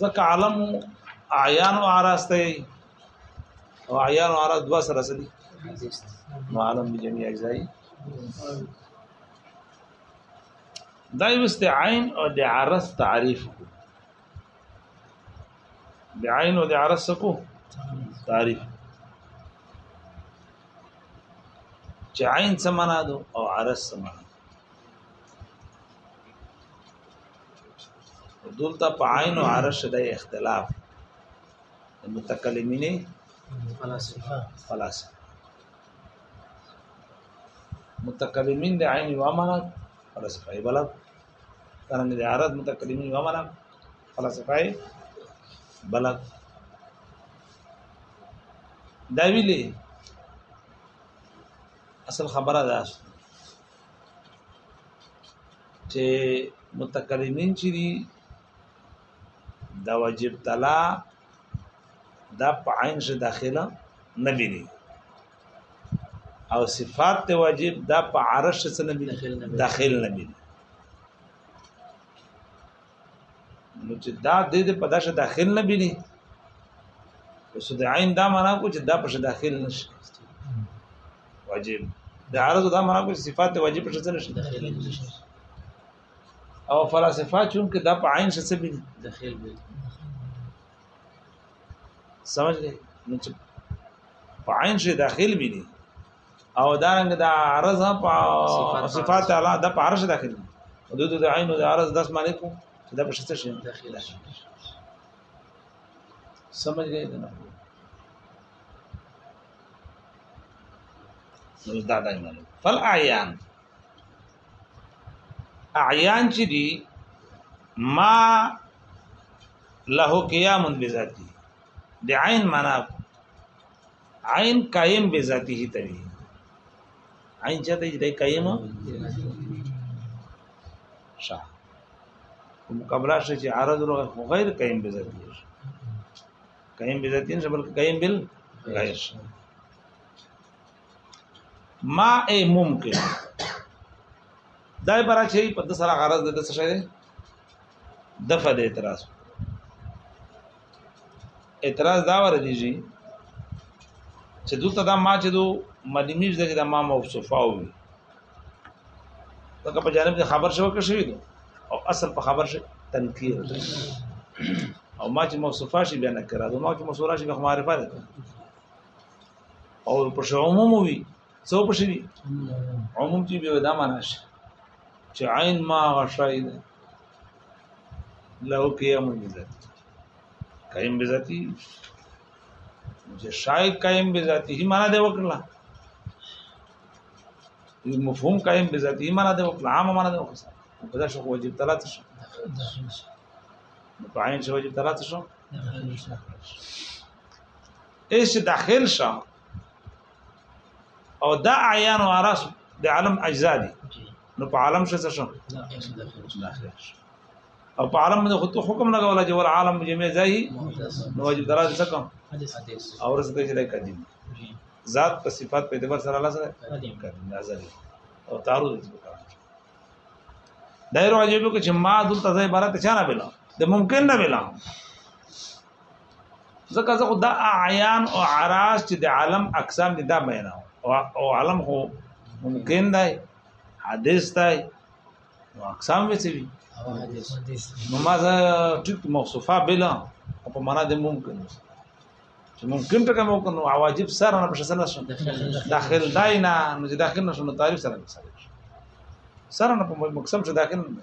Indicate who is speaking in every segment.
Speaker 1: ځکه علم اعیان او اعراض ته او اعیان او اعراض دوا سره سدي نو عالم بجميع اجزائی دا یو استعین او د عرس تعریف کو د عین او د عرس کو تعریف چې عین څه معنا ده او عرس څه معنا دلته په عین او عرش د اختلاف د
Speaker 2: متکلمین
Speaker 1: فلسفه فلسفه متکلمین د عین و معنا فلسفه ای بلد څنګه د عرب متکلمین و معنا فلسفه ای بلد دا ویلي اصل خبره ده چې متکلمین چې دي دا واجب تلا دا په عین شه داخله نه بیني او صفات ته واجب دا په عرش سره نه
Speaker 2: بیني
Speaker 1: داخل نه بیني نو چې دا د دې په داسې داخل نه بینی اوس د عین دا معنا کو چې دا په داخل نشي واجب د عرض دا معنا کو صفات واجب په څه نشي
Speaker 2: داخل نشي
Speaker 1: او فلسفه چون کې دا په عین څه بینی
Speaker 2: داخل بینی
Speaker 1: سمجھ لې نو چې په عین شي داخل بینی او دا رنګ دا عرض په
Speaker 2: صفات
Speaker 1: الله د په عرش داخل دي حدود د عین او د عرض داس معنی کو چې دا په شته شي
Speaker 2: داخل شي
Speaker 1: سمجھ گئے نا دا دا معنی فل اعیان اعیان چې دي ما له قیام بذاتی د عین معنا عین قائم به ذاته ته وي عین چاته دې قائم شا مقابله شي چې عارض ورو غیر قائم به ذاته قائم به ذاته نه بلکې قائم بل غیر شي ما ای ممکن دای برا چې په د سره غرض د څه شي دفع د اعتراض اعتراض دا ور دي جی چې دلته دا ما چې دو مدینی ځای کې دا ما مو صفاو وي دا په جانب کې خبر شو کې شوی دو او اصل په خبر شي تنکیر او ما چې موصوفه شي بیان کړه دا ما چې موصوفه شي به معرفه ده او په شعومومي څو په شي عموم چې به دا معنا شي چې عین ما غشای ده له قیام بذات قائم بذاتی چې شای قائم بذاتی هی معنا دی وکړه مفهوم قائم بذاتی هی معنا دی وکړه عام معنا دی وکړه په دا شو واجب ثلاث شو په عین شو واجب ثلاث شو ايش داخل شو او دا عیان او عرس د عالم اجزا دي نو په عالم څه څه او په عالم باندې خود حکم نه کولا چې ور عالم جمع ځای نو واجب دراز څه کوم او رس دې ځای قدیم ذات په صفات په اعتبار سره الله سره
Speaker 2: قدیم
Speaker 1: نازل او تعارض دې دایره واجب کې چې ما دلته ځای عبارت چا نه بلا د ممکن نه بلا ځکه زه خدا اعیان او عراض چې د عالم اقسام دي دا بیانو او عالم هو ممکن دی حادث دی نو اقسام به څه وي نو ما زه ټیک موصوفه بلا په معنا د ممکن چې ممکن ټکه مو کنو واجب سره نه پښه سره شو
Speaker 2: داخل
Speaker 1: دای نه نو چې داخل نشو نو تعریف سره نه سره نه په مقصد چې داخل نه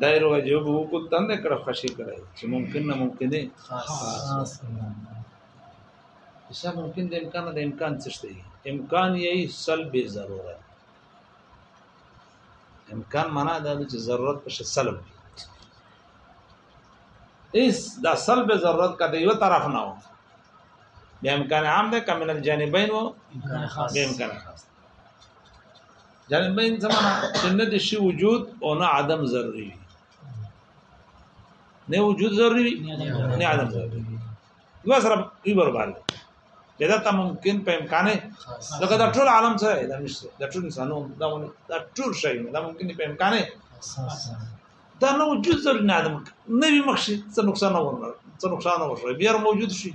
Speaker 1: دایره وجه به وکړو تند کړه خوشي کړه چې ممکن نه ممکن دی
Speaker 2: خاص
Speaker 1: څه ممکن د امکان د امکان څه شته امکان یې سلب ضرورت امکان معنا دا چې ضرورت په سلب اس دا سلب ضرورت کا د یو طرف نه و د امکان عام ده کمن الجانبین و
Speaker 2: امکان خاص
Speaker 1: جامد بین زمانہ چې نه د شی وجود او نه عدم ضروری وي نه وجود ضروری وي نه عدم ضروری وي دوه سره یې برابر دي دا ته ممکن په امکان لکه دا ټول عالم څه دا نشته دا ټول انسانو دا دا ټول شی دا ممکن په امکان دا نه وجود ضروری نه عدم نه وي مخشي څه نقصان نه ورنه څه نقصان نه ورشي بیا موجود شي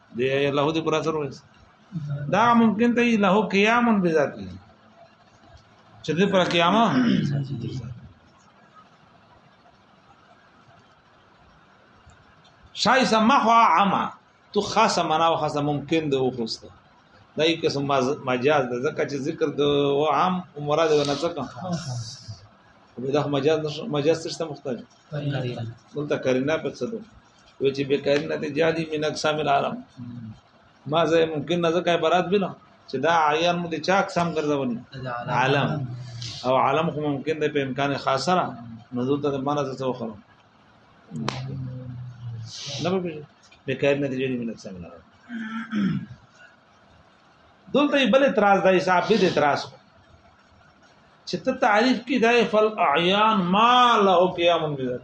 Speaker 1: دی له دې پر اثر وایي دا ممکن ته له قیام بذاتی چې دې پر قیامه شای سمحوا عما تو خاصه معنا او خاصه ممکن ده وخسته دا یو قسم مجاز ده ځکه چې ذکر د عام او مراد نه څه به دا مجاز مجاز څه مختلف دلته کرینه په څه ده وی چې بیکاری نتیجه دی من اقسام العالم ما زه ممکن نه ځکه عبارت بنا چې دا عیان مو د چا اقسام ګرځونی عالم او عالم خو ممکن دی په امکان خاصه را نزول ته معنا څه وخره نه به بیکاری نتیجه دی من اقسام العالم دلته بل اعتراض دی صاحب دې اعتراض کو چې ته تعریف کې دای فل اعیان ما له قیام بذات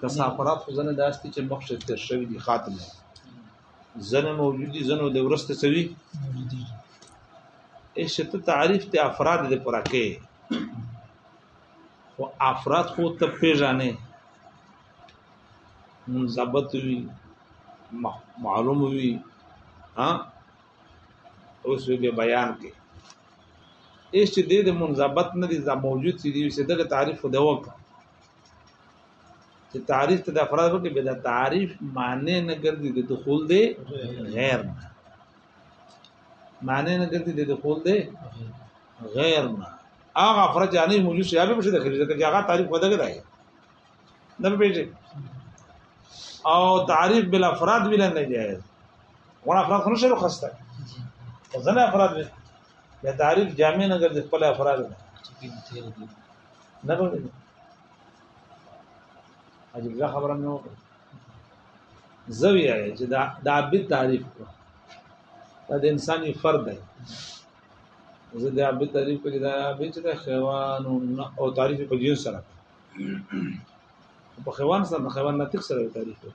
Speaker 1: کسافرات خو
Speaker 2: ځنه داسې دي چې
Speaker 1: مخکې تېر شوي دي خاتم دي ځنه موجود دي ځنه د ورسته سوي ايش ته تعریف ته افراد دې پر کې خو افراد خو ته پیژانې منضبط وي معلوم وي ها اوس به بیان کې ايش دې د منضبط نه دي موجود دي چې دغه تعریف دی وکړه چې تعریف ته د افراد وکړي به دا تعریف معنی نه ګرځي د دخول دی غیر نه معنی نه ګرځي د دخول دی غیر نه هغه افراد چې نه موجود شي هغه به داخل شي چې هغه تعریف ودا کوي نه به پیږي او تعریف بل افراد بل نه جایز وړ افراد خو نه شي خسته ځنه افراد یا تعریف جامع نه ګرځي خپل افراد نه نه به عجیب دا خبره مې وکړه زوی یې چې دا د عبد تعریف کو دا د انسان یو فرد دی زه د عبد تعریف کې دا به چې دا حیوان او تعریف په جنس سره په حیوان سره حیوان ناتق سره تعریف کوي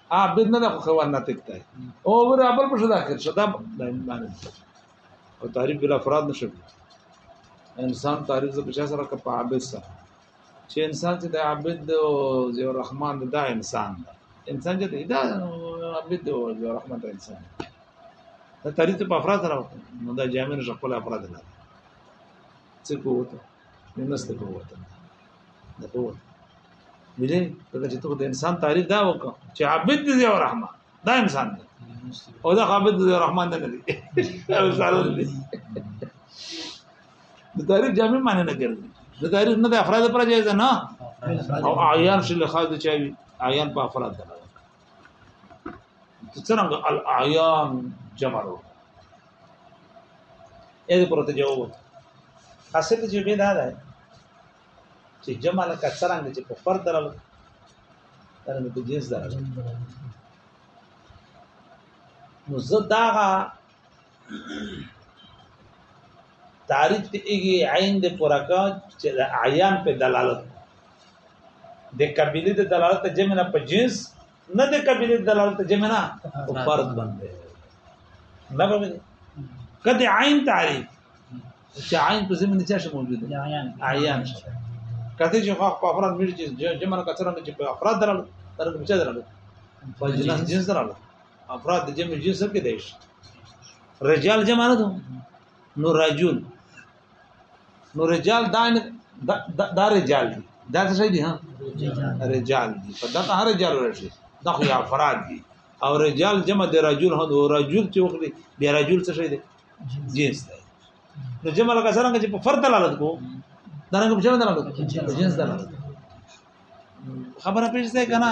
Speaker 1: عابد نه خو خوان ناطق دی او ور ابل په شدا کړ شدا معنی او تعریف بل افراد نشو انسان تعریف ز بچا سره کپ عابد سره چې انسان چې د عابد او ذی الرحمن دا انسان دا انسان چې دا عابد او ذی الرحمن دا انسان دا تعریف په افراد سره نو دا جامع نشو خپل افراد نه څه کوته نو نسته په وته نه په وته ویلې کله چې ته د انسان تعریف دا وکړه چې عبد دی او رحمان دا انسان دی او دا عبد دی او رحمان نه دی او سالون دی د تعریف جامع معنی نه ګرځي د تعریف نه د افراد پر جایز نه او اعیان شل خاص چاوي اعیان په افراد ده ته څنګه الاعیان جمع ورو اې دې پرته جواب خاصه ته جواب دا ده چې جمع لکه څنګه چې په فرد درل درنه په جنس درل نو زداغه تعریف ته ایږي عین د پرکا چې د اعیان په دلالت د قبيله د دلالت جمع نه په جنس نه د قبیل دلالت جمع نه او فرد باندې نه باندې کدی عین تعریف چې عین په زمینه چا شي موجود دی عیان شي کته چې خو په افراد مړي چې جمع نه کثره نه چې په افراد درل درل بچا درل په جنس جنس درل افراد د جمع جنس کې دی رجال جمع نه دو نو رجل نو رجال دا دا رجال دي دا څه دي ها رجال دي په دا هر رجال ورشي دا خو افراد دي او رجال جمع د رجل هو رجل چې وخلي به رجل څه شي دي جنس دی نو جمع لکه څنګه چې په فرد دلالت کو دا رنګ په جمع دلالت جنس دلالت خبره پېښ ده کنه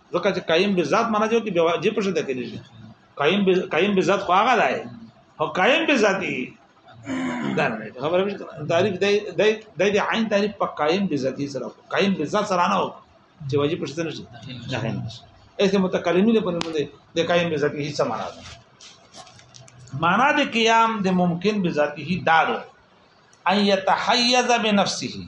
Speaker 1: ځکه چې قائم به ذات معنا جو کې به واجب څه ده کېږي قائم به قائم به ذات خو هغه دی او قائم به ذاتی دا نه خبره مشه تعریف دی دی دی عین تعریف په قائم به ذاتی سره قائم به ذات سره نه و چې واجب څه نه شي نه نه ایسه متکلمین په نوم دی د قائم به ذاتی هیڅ معنا ده معنا د قیام د ممکن به ذاتی دارو ان يتحيز بنفسه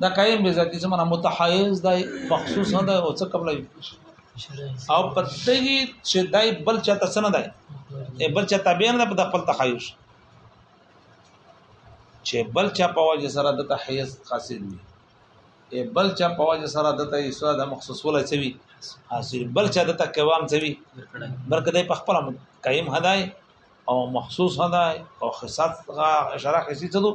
Speaker 1: دا قائم به ذاتی سمنا متحیز دی مخصوص نه دی او څه قبل او پتګي چې دای بل چا ته سن دی ای بل چا تابع نه په خپل تخیل چې بل چا په وجه سره د تحیز حاصل وي ای بل چا په وجه سره د ته ایسو د مخصوص ولا چوي حاصل بل چا د تکوام چوي برکه دی په خپل قائم هداي او مخصوص هداي او خصات اشاره خصيصه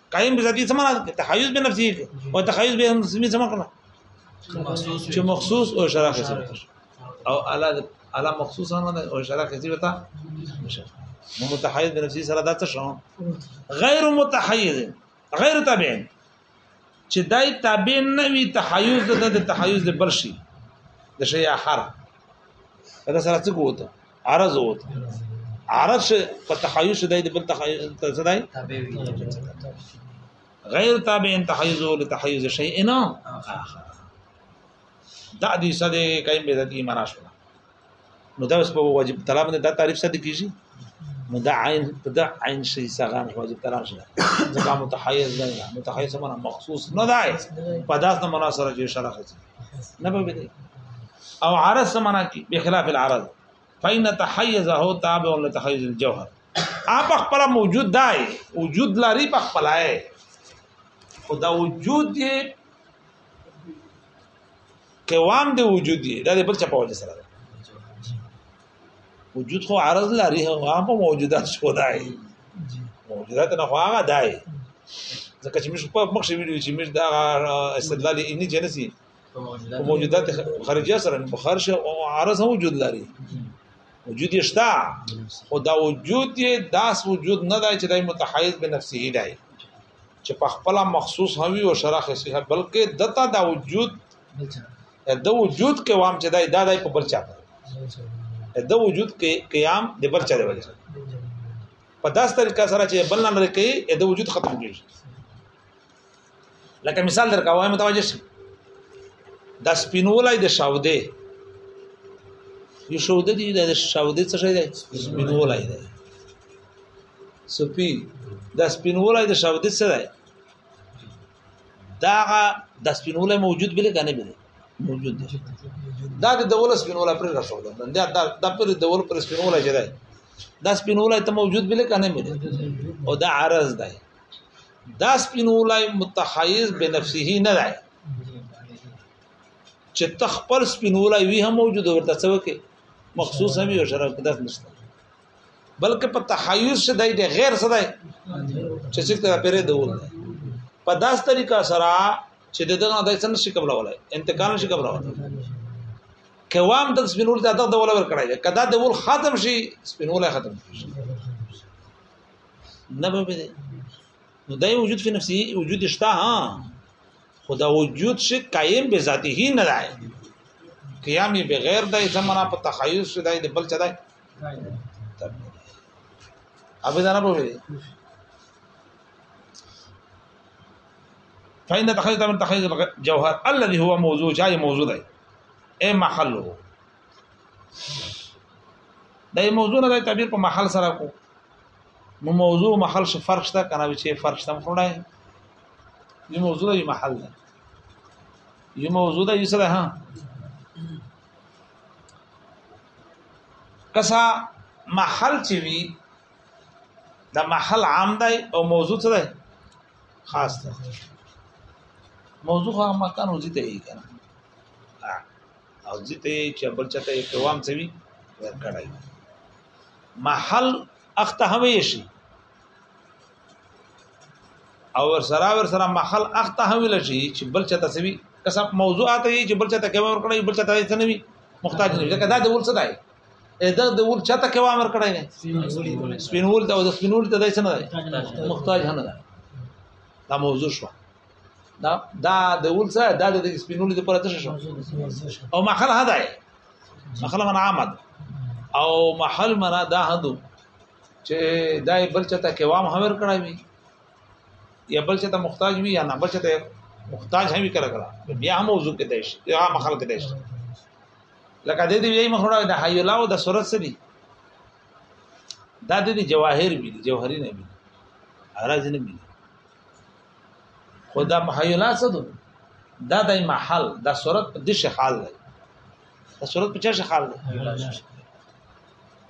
Speaker 1: قائم بذاتی څه معنا ده تحیز به نفسه او تحیز به نفسه څه معنا چې مخصوص او شرح کې او اعلی اعلی مخصوص هم ده او شرح کې ورته متحیز به نفسه سره دا څه شو غیر متحیز غیر تابع چې دای تابع نه وي تحیز د تحیز د بل شي د شی اخر دا سره څه کوته عرض ووت عرض په تحیز شدای د بل تحیز ته صدای غیر تابع تحیز او لتحیز شیء نه دا دې سده کایم به ذاتی معنا شو نو دا اوس په واجب طلب نه دا تعریف سده کیږي نو دا عین په دا عین شی سغان واجب طلب شي ځکه متحیز نه متحیز سره مخصوص نه دی په داس نه مناسره کې شرح نه به بدل او عرض سمانا کی بخلاف العرض فإن تحيزه تابع لتحيز الجوهر اپ خپل موجود دای وجود لري په خپلای خدا وجود یې قوام دی وجود یې دا بل چا په وجه سره وجود خو عرض لري هغه په موجودات شو دای موجودات نه خو هغه دای ځکه چې موږ په مخ شي ویلو چې موږ دا استدلال یې نه جنسي موجودات خارجي سره په خارج او عرض هم وجود لري وجود یې شته خو دا وجود یې داس وجود نه دی چې دای متحیز به نفسه دی چې په خپل مخصوص هوی او شرخ صحه بلکې دته دا وجود د وجود قوام چې دای دا دای په بل چا د وجود کې قیام د بل چا دی وجه په داس طریقه سره چې بل نه لري کې د وجود ختم کیږي لکه مثال درکا وای متوجه شي د سپینولای د شاوده یو شاوده دی د شاوده څه شي دی سپینولای دی سپی د سپینولای د شاوده څه دی دا د سپینوله موجود بل کنه بل موجود دی دا د دوله سپینوله پر رسول دا دا د پر دوله پر سپینوله جره دا سپینوله ته موجود بل کنه بل او دا عرض دی دا سپینوله متخیز بنفسه نه دی چې تخپل سپینوله وی هم موجود ورته څوک مخصوص هم یو شرف کده نشته بلکې په تحیز شه دی د غیر څه دی چې څه ته پیرې دول په داس طریقه سره چې د دغه د څنګه شي قبل ولای انتقال شي قبل ولای کوام د سپینول ته دغه ول ور کړای کدا د ول ختم شي سپینول ختم شي نه به دې نو دای وجود په نفسي وجود شته ها خدا وجود شي قائم به ذاته نه دی قیام بغیر د زمانہ په تخیل شدای د بل چدای ابي دا نه پوهیږي فإن تخرج من تخرج الجوهر الذي هو موضوع جاي موضوع ده اي محله دا موضوع نه د تعبیر په محل سره کو نو موضوع محل څه فرق شته کنه چې فرق شته مخړای یو موضوع دی محل ده یو موضوع ده یو سره ها کسا محل چې وي دا محل عام دی او موضوع څه دی خاص دی موضوع هغه مکان وځي ته یې کنه او ځي ته چې بل چاته یې قوام څه وي ورکړای محل اخته هم شي او ور سره ور سره مخل اخته هم ویل شي چې بل چا تسوي کسب موضوعات یې چې بل چا ته کوي ور کړی بل چا ته څه نه وي محتاج نه وي دا د ول څه دی دا د ول چا ته کوي امر کړی نه سپینول دا د سپینول ته ځای نه دی محتاج نه ده دا موضوع شو دا دا د ول څه دا د سپینول د پرته شو او مخل هدا مخل من عامد او محل منا دا هدو چې دا بل چاته قوام هم ورکړی وي یا بل چاته محتاج وي یا نه بل چاته محتاج هم کړه کړه بیا هم موضوع کې دیش یا مخال کې دیش لکه د دې وی مخړه د حی الله او د سورت سری دا د دې جواهر وی جوهری نه وی اراز نه وی خدا حی الله څه دو دا د محل د سورت د شحال دی د سورت په چا شحال دی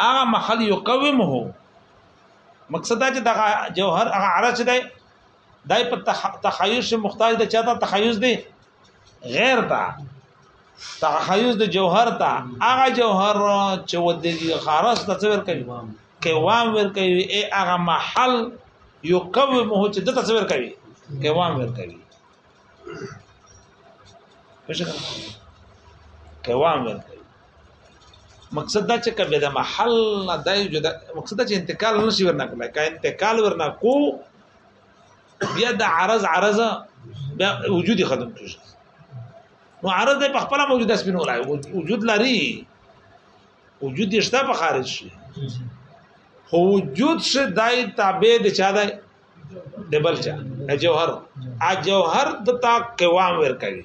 Speaker 1: هغه محل یقومه مقصد دا چې د جوهر هغه عرش دی دای په تخیز مختاج د چاته تخیز دی غیر تا تخیز د جوهر تا هغه جوهر چې ود دی خارس د څور کوي قوام ور کوي ای هغه محل یو قوي مو چې د تصویر کوي قوام ور کوي قوام ور کوي مقصد دا چې کله د محل نه دای جو دا مقصد دا چې انتقال نه شي ورنه کولای کا انتقال ورنه کو بیا د عرض عرض بیا وجودي ختم کیږي نو عرض د په خپل موجوده سپینو لای وجود لري وجود یې شته په خارج شي خو وجود څه دای تابع د چا دی د بل چا جوهر ا جوهر د تا قوام ور کوي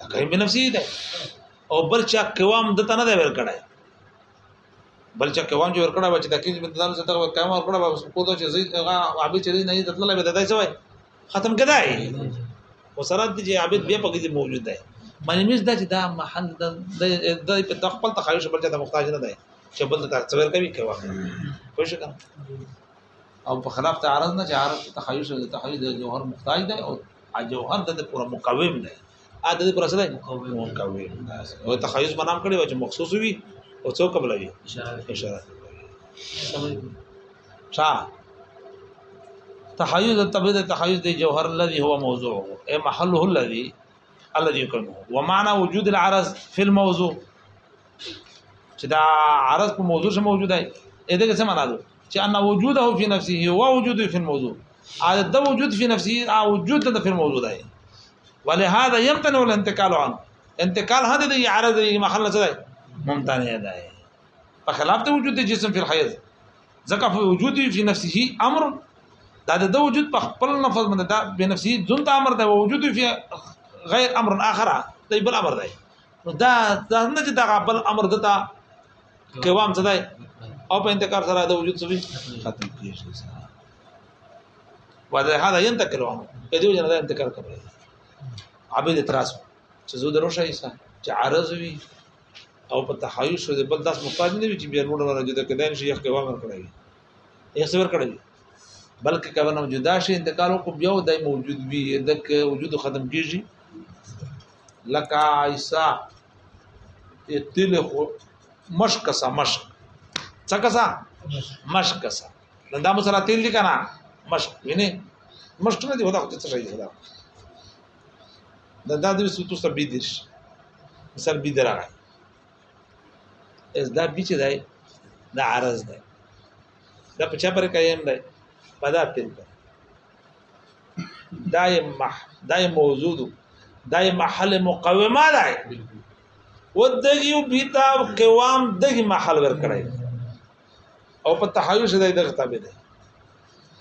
Speaker 1: دا کریم په نفسي دی او بل چا قوام د تنه دی ور کړای بل چا قوام جوړ کړای و چې د کیس بنت دالو ستغه قوام ور کړای و کو ته چې زی هغه عابد چې نه دی تللی به دای سوای ختم کدای وسرات دي چې عابد بیا پکې موجود دی معنی مز دا چې دا محل د د په خپل تخیل شپه ته محتاج نه دی چې بل ته تصویر کوي کوي خوښه او په خلاف ته عرض نه چې عرض ته تخیل شوی د تخیل د جوهر محتاج دی او جوهر د پوره مقوم دی ا د پر سره مقوم مقوم او تخیل بنام کړي چې مخصوص وي او څو قبل وي اشاره اشاره شا تحيز التبيد تحيز دي جوهر الذي هو موضوع اي محله الذي الذي يكلمه ومعنى وجود العرض في الموضوع چې دا عرض په موضوع سره موجود دی اې دغه څه معنا ده چې ان وجوده فی نفسه هو وجود فی الموضوع هذا د وجود فی نفسه او وجود د فی الموضوع دی ولهذا يمتنع الانتقال عنه انتقال هذا دی عرض دی محل څه دی ممتنع دی په خلاف د وجود د جسم فی الحیض ځکه په وجود فی نفسه امر دا د وجود په خپل نفس باندې دا به نفسه ځون ته امر دی وجود فی غیر امر اخر دی بل امر دی دا دا نه چې دا بل امر دته قوام څه دی او په انتقال سره د وجود سوي ختم کیږي ودا هدا ينتقل عنه په دې وجه نه انتقال کوي عبید اعتراض چې زو درو شي سا چې عارض وي او په تحیز شو د بل داس مقابل نه وي چې بیا موږ ورنه جدا کدان شي یو قوام ورکړي یې څور کړی بلکې کله نو جدا شي انتقال کو بیا د موجود وي د وجود ختم کیږي لکه عیسی اتل خو مشک سا مشک څه کسا مشک کسا نن دا مسره تیل دي کنه مشک ویني مشک نه دی ودا خو څه شي دا دا د دې سوتو سبیدش سر بيدرا اس دا بیچ دی دا عرض دی دا په چا پر قائم دی په دا تل پر دا مح دا موجود دا محل مقومه ده ودغه بیتا قوام دغه محل ور کړی او په تحیز شته دغه تابع ده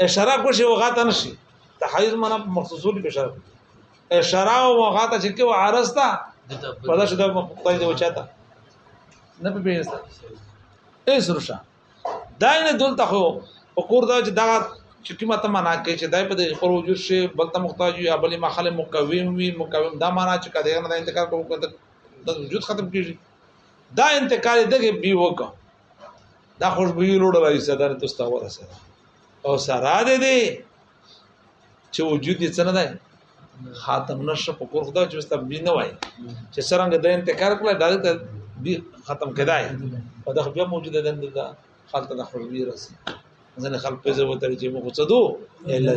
Speaker 1: اشاره کو شی وغاتن شي تحیز معنا مخصوص به شرط شراو مخه ته چې کې وارستا په داسې د مخکې دی وچاته نه په پیسه ایس رشا دا نه دلته خو په کور دا چې دا چې کومه ته معنا کوي چې دای په دې پر وجود شي بل ته محتاج یا بلې مخاله مقوم وي مقوم دا معنا چې کده نه انتقال کوو کده د وجود ختم کیږي دا انتقال دغه بي وک دا خوشبوئی لوړ راځي صدر تاسو ته ورسره او سره دې دې چې وجود یې څنګه دی خاتم نشه په کور خدا چې واست بي نه وای چې څنګه د انتکار کړل دا ته بي ختم کدای په دغه بیا موجوده ده دا خلک د خپل بي راسي ځنه خلک په زو ته چې موږ څه دو الا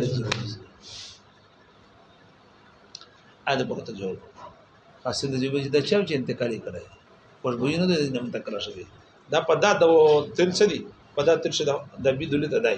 Speaker 1: اده په ته جوړ خاصه د جوړ چې دا چا چې انتقالي کړای پر بوینه د نم تکل شوی دا په دا د تل سدي په دا تل شدا د بي دولت ادای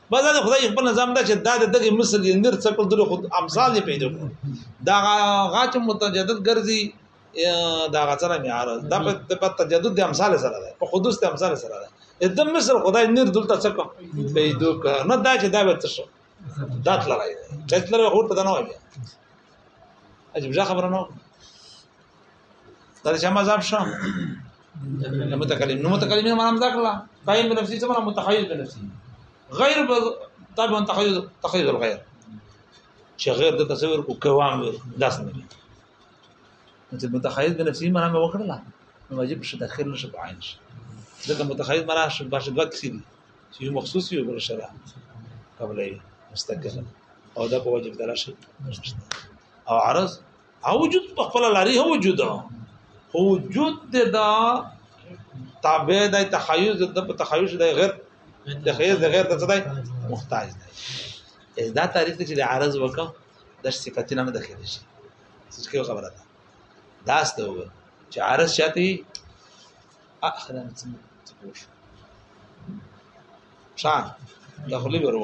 Speaker 1: بس دا خدای خپل نظام دا چې دا د دغه مصر یې نر څکل دغه خود امثال یې پیدا کړو دا غاچ متجدد ګرځي دا غاڅره مې عارض دا په تجدد د امثال سره ده په خودس د امثال سره ده د مصر خدای نر دلته څکم پیدا کړ نه دا چې دا به تاسو دا تل راځي چې تل ورته نه وایي عجیب ځا خبره نه دا چې مذهب شو متکلم نو متکلم نه معنا ذکرلا قائل بنفسي څه معنا متخيل بنفسي غیر طبعا تخيل تخيل الغير چې غیر د تصور کو کوام داس نه دي چې متخيل بنفسي معنا مې وکړلا نو واجب شي داخل نشه بعین شي ځکه متخيل معنا شي باش دوه کسي دي چې مخصوص یو بل شرع قبلې مستقل او دا په واجب دلاشي او عرض او وجود په خپل لري هو وجود هو وجود د دا تابع د تخیل د په تخیل د غیر د خیر د غیر د څه دی محتاج دی دا تعریف چې د عارض وکم د صفاتینه نه دخیل شي څه کې خبره ده داس ته وګور چې عارض شاته اخرا څه پوښ شان دخلي ورو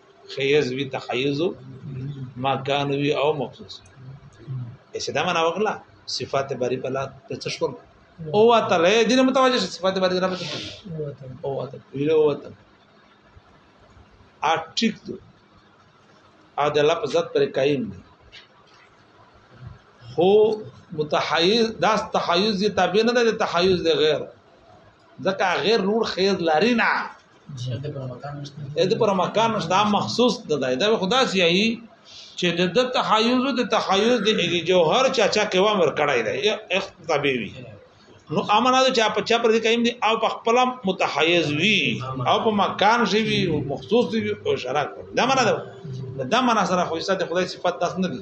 Speaker 1: خیز وی تخیز ما کان وی او مخصوص ایسه دا معنا وکړه صفات باری په لار ته څه شول او واته له دې متوجه صفات باری نه پته او واته ویلو واته ا ټیک دو ا د لفظت پر قائم دی خو متحیز داس تحیز تابع نه ده تحیز دی غیر ځکه غیر نور خیر لري نه د پر مکان نشته مخصوص ده دا خدا سیایي چې د تحیز د تحیز د جوهر چاچا کې وامر کړای دی اختبی وی نو امنا د چا په چا پر دې قائم دي او په خپل متحیز وی او په مکان شي وی مخصوص وی او شرک دا معنا ده دا معنا سره خو ایسه د خدای صفات داس نه دي